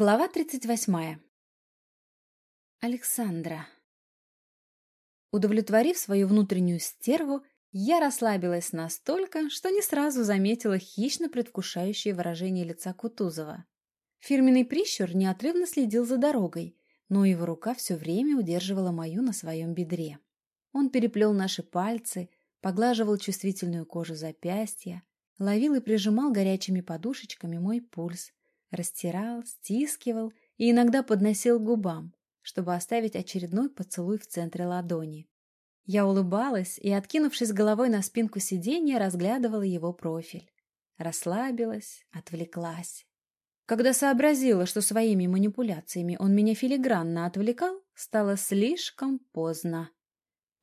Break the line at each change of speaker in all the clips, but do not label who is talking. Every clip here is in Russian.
Глава 38. Александра. Удовлетворив свою внутреннюю стерву, я расслабилась настолько, что не сразу заметила хищно предвкушающее выражение лица Кутузова. Фирменный прищур неотрывно следил за дорогой, но его рука все время удерживала мою на своем бедре. Он переплел наши пальцы, поглаживал чувствительную кожу запястья, ловил и прижимал горячими подушечками мой пульс, растирал, стискивал и иногда подносил к губам, чтобы оставить очередной поцелуй в центре ладони. Я улыбалась и, откинувшись головой на спинку сиденья, разглядывала его профиль. Расслабилась, отвлеклась. Когда сообразила, что своими манипуляциями он меня филигранно отвлекал, стало слишком поздно.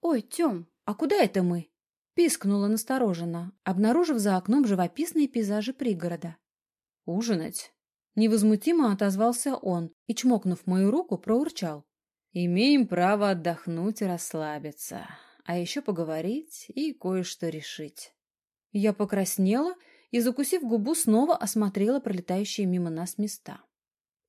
«Ой, Тём, а куда это мы?» Пискнула настороженно, обнаружив за окном живописные пейзажи пригорода. «Ужинать?» Невозмутимо отозвался он и, чмокнув мою руку, проурчал. «Имеем право отдохнуть и расслабиться, а еще поговорить и кое-что решить». Я покраснела и, закусив губу, снова осмотрела пролетающие мимо нас места.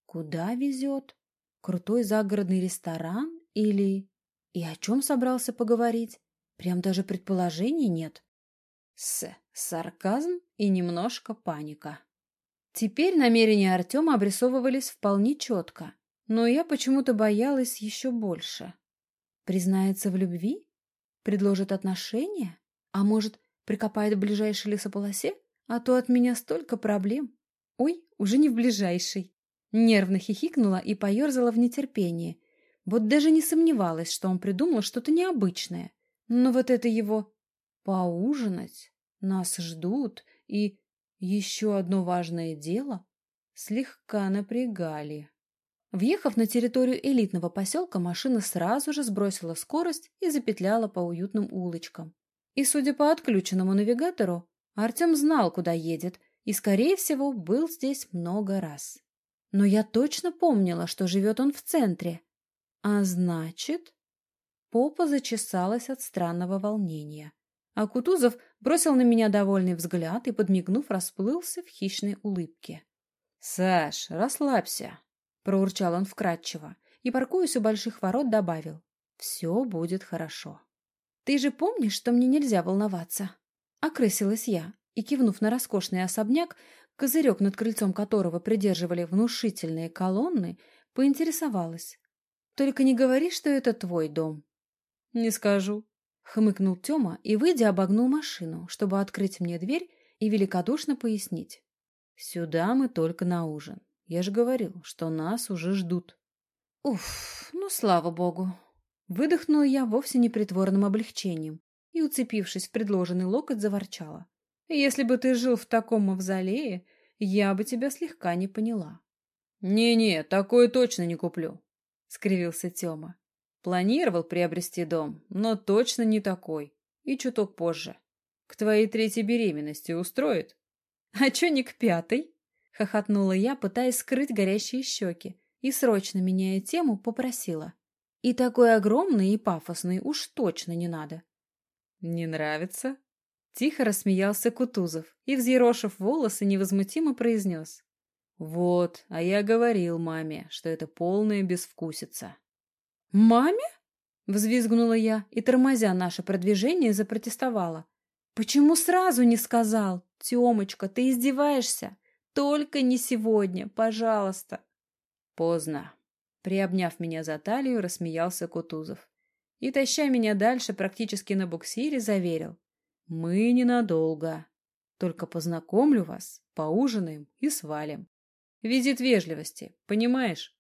«Куда везет? Крутой загородный ресторан или...» И о чем собрался поговорить? Прям даже предположений нет. С. Сарказм и немножко паника. Теперь намерения Артема обрисовывались вполне четко, но я почему-то боялась еще больше. Признается в любви? Предложит отношения? А может, прикопает в ближайшей лесополосе? А то от меня столько проблем. Ой, уже не в ближайшей. Нервно хихикнула и поерзала в нетерпении. Вот даже не сомневалась, что он придумал что-то необычное. Но вот это его «поужинать», «нас ждут» и еще одно важное дело слегка напрягали. Въехав на территорию элитного поселка, машина сразу же сбросила скорость и запетляла по уютным улочкам. И, судя по отключенному навигатору, Артем знал, куда едет, и, скорее всего, был здесь много раз. Но я точно помнила, что живет он в центре. А значит... Попа зачесалась от странного волнения. А Кутузов бросил на меня довольный взгляд и, подмигнув, расплылся в хищной улыбке. — Саш, расслабься, — проурчал он вкратчиво и, паркуясь у больших ворот, добавил. — Все будет хорошо. — Ты же помнишь, что мне нельзя волноваться? Окрысилась я и, кивнув на роскошный особняк, козырек над крыльцом которого придерживали внушительные колонны, поинтересовалась. — Только не говори, что это твой дом. — Не скажу, Хмыкнул Тёма и, выйдя, обогнул машину, чтобы открыть мне дверь и великодушно пояснить. «Сюда мы только на ужин. Я же говорил, что нас уже ждут». «Уф, ну слава богу!» Выдохнула я вовсе непритворным облегчением и, уцепившись в предложенный локоть, заворчала. «Если бы ты жил в таком мавзолее, я бы тебя слегка не поняла». «Не-не, такое точно не куплю», — скривился Тёма. Планировал приобрести дом, но точно не такой. И чуток позже. К твоей третьей беременности устроит? А чё не к пятой? Хохотнула я, пытаясь скрыть горящие щеки, и, срочно меняя тему, попросила. И такой огромный и пафосный уж точно не надо. Не нравится? Тихо рассмеялся Кутузов и, взъерошив волосы, невозмутимо произнес. Вот, а я говорил маме, что это полная безвкусица. «Маме?» — взвизгнула я и, тормозя наше продвижение, запротестовала. «Почему сразу не сказал? Темочка, ты издеваешься? Только не сегодня, пожалуйста!» «Поздно!» — приобняв меня за талию, рассмеялся Кутузов. И, таща меня дальше, практически на буксире, заверил. «Мы ненадолго. Только познакомлю вас, поужинаем и свалим. Визит вежливости, понимаешь?»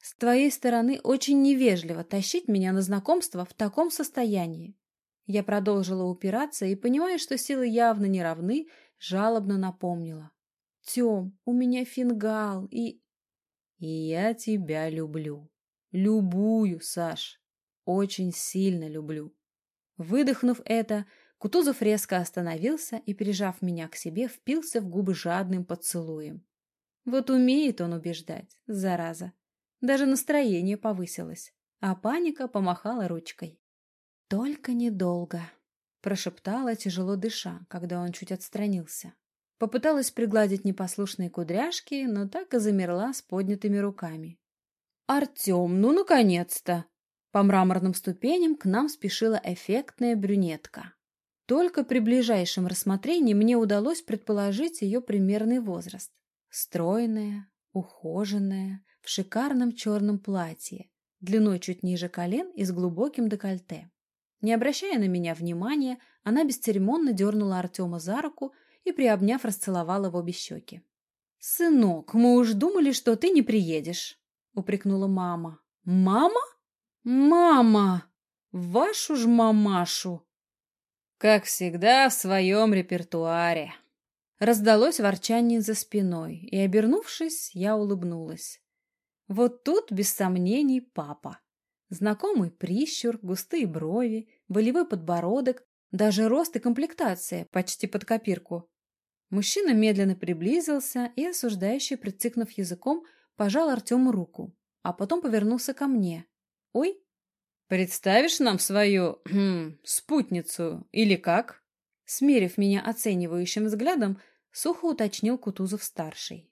С твоей стороны очень невежливо тащить меня на знакомство в таком состоянии. Я продолжила упираться и, понимая, что силы явно не равны, жалобно напомнила. Тем, у меня фингал и... И я тебя люблю. Любую, Саш. Очень сильно люблю. Выдохнув это, Кутузов резко остановился и, прижав меня к себе, впился в губы жадным поцелуем. Вот умеет он убеждать, зараза. Даже настроение повысилось, а паника помахала ручкой. «Только недолго», — прошептала, тяжело дыша, когда он чуть отстранился. Попыталась пригладить непослушные кудряшки, но так и замерла с поднятыми руками. «Артем, ну наконец-то!» По мраморным ступеням к нам спешила эффектная брюнетка. Только при ближайшем рассмотрении мне удалось предположить ее примерный возраст. Стройная, ухоженная, в шикарном черном платье, длиной чуть ниже колен и с глубоким декольте. Не обращая на меня внимания, она бесцеремонно дернула Артема за руку и, приобняв, расцеловала в обе щеки. «Сынок, мы уж думали, что ты не приедешь», — упрекнула мама. «Мама? Мама! Вашу ж мамашу!» Как всегда, в своем репертуаре. Раздалось ворчание за спиной, и, обернувшись, я улыбнулась. Вот тут, без сомнений, папа. Знакомый прищур, густые брови, волевой подбородок, даже рост и комплектация почти под копирку. Мужчина медленно приблизился и, осуждающий, прицикнув языком, пожал Артему руку, а потом повернулся ко мне. «Ой, «Представишь нам свою хм, спутницу или как?» Смерив меня оценивающим взглядом, сухо уточнил Кутузов-старший.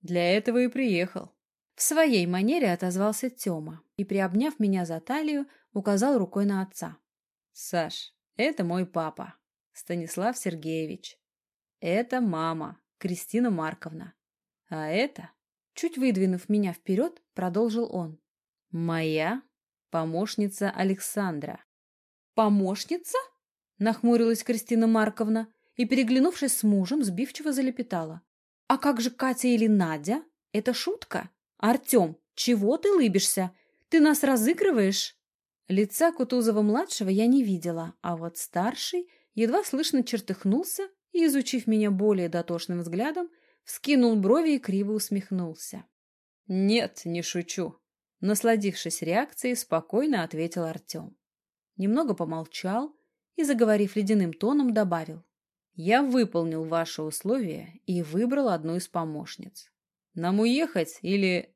«Для этого и приехал». В своей манере отозвался Тёма и, приобняв меня за талию, указал рукой на отца. «Саш, это мой папа, Станислав Сергеевич. Это мама, Кристина Марковна. А это...» Чуть выдвинув меня вперед, продолжил он. «Моя Помощница Александра. Помощница? Нахмурилась Кристина Марковна и, переглянувшись с мужем, сбивчиво залепетала. А как же Катя или Надя? Это шутка? Артем, чего ты лыбишься? Ты нас разыгрываешь? Лица Кутузова-младшего я не видела, а вот старший едва слышно чертыхнулся и, изучив меня более дотошным взглядом, вскинул брови и криво усмехнулся. «Нет, не шучу. Насладившись реакцией, спокойно ответил Артем. Немного помолчал и, заговорив ледяным тоном, добавил. «Я выполнил ваши условия и выбрал одну из помощниц. Нам уехать или